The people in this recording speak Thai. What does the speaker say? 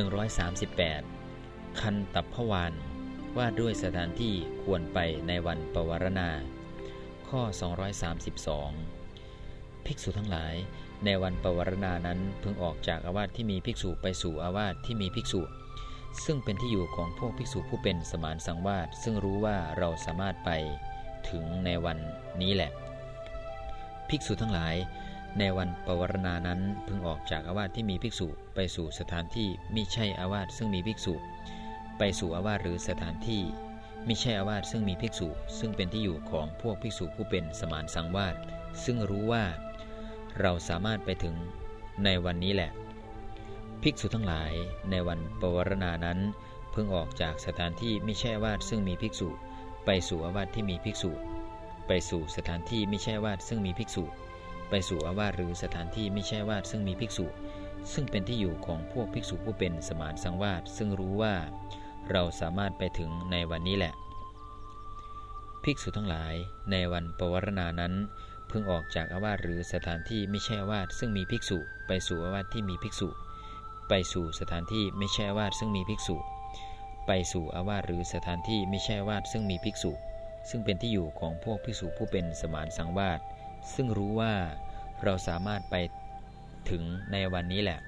138 คันตับพวานว่าด้วยสถานที่ควรไปในวันปวารณา ข้อ 232 ภิกษุทั้งหลาย ในวันปวารณานั้นพึงออกจากอาวาสที่มีภิกษุไปสู่อาวาสที่มีภิกษุ ซึ่งเป็นที่อยู่ของพวกภิกษุผู้เป็นสมานสังวาสซึ่งรู้ว่าเราสามารถไปถึงในวันนี้แหละ ภิกษุทั้งหลาย ในวันปวารณานั้นพึงออกจากอาวาสที่มีภิกษุ ไปสู่สถานที่มิใช่อาวาสซึ่งมีภิกษุ ไปสู่อาวาสหรือสถานที่มิใช่อาวาสซึ่งมีภิกษุ ซึ่งเป็นที่อยู่ของพวกภิกษุผู้เป็นสมานสังวาสซึ่งรู้ว่า เราสามารถไปถึงในวันนี้แหละ ภิกษุทั้งหลายในวันปวารณานั้นเพิ่งออกจากสถานที่ไม่ใช่อาวาสซึ่งมีภิกษุ ไปสู่อาวาสที่มีภิกษุ ไปสู่สถานที่ไม่ใช่อาวาสซึ่งมีภิกษุ ไปสู่อาวาสหรือสถานที่ไม่ใช่วาสซึ่งมีภิกษุ ซึ่งเป็นที่อยู่ของพวกภิกษุผู้เป็นสมานสังวาสซึ่งรู้ว่าเราสามารถไปถึงในวันนี้แหละ ภิกษุทั้งหลายในวันปวารณานั้นเพิ่งออกจากอาวาสหรือสถานที่ไม่ใช่วาสซึ่งมีภิกษุ ไปสู่อาวาสที่มีภิกษุ ไปสู่สถานที่ไม่ใช่วาสซึ่งมีภิกษุ ไปสู่อาวาสหรือสถานที่ไม่ใช่วาสซึ่งมีภิกษุ ซึ่งเป็นที่อยู่ของพวกภิกษุผู้เป็นสมานสังวาส ซึ่งรู้ว่าเราสามารถไปถึงในวันนี้แหละ